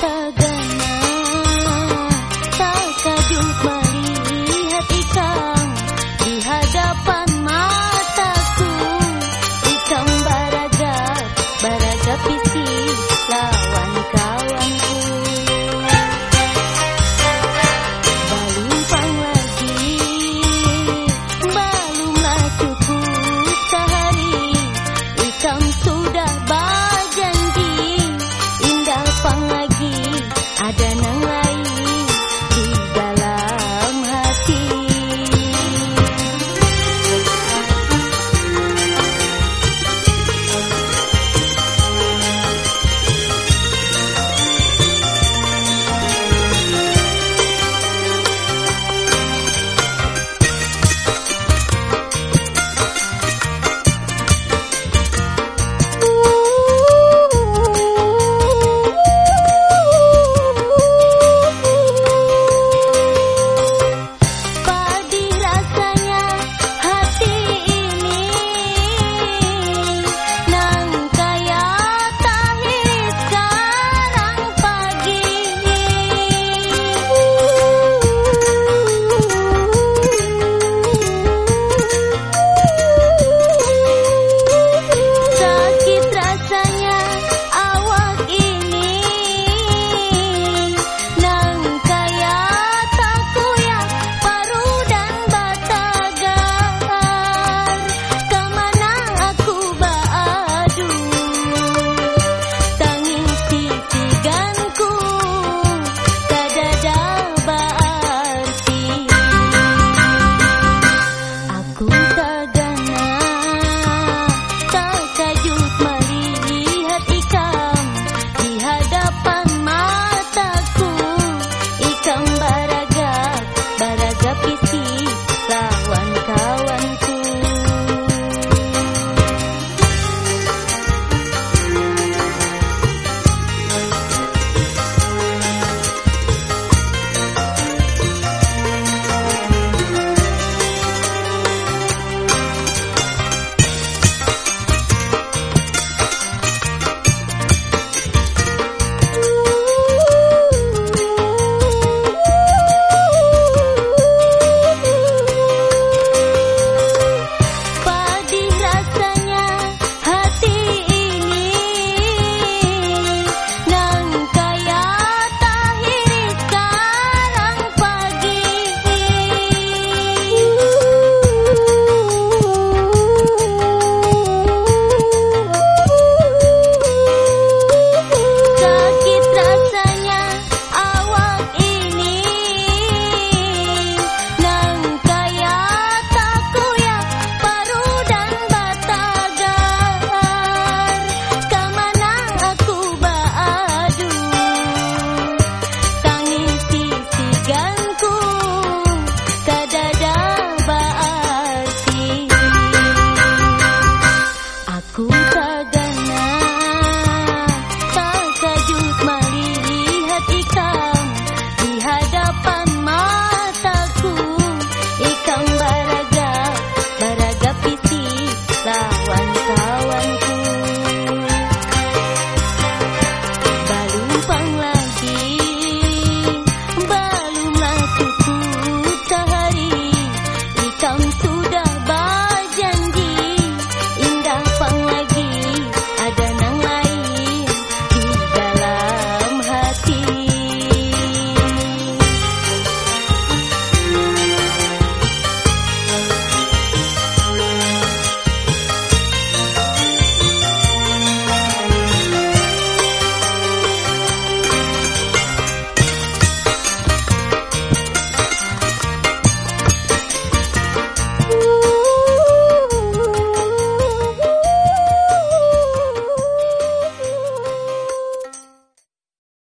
哥哥呢？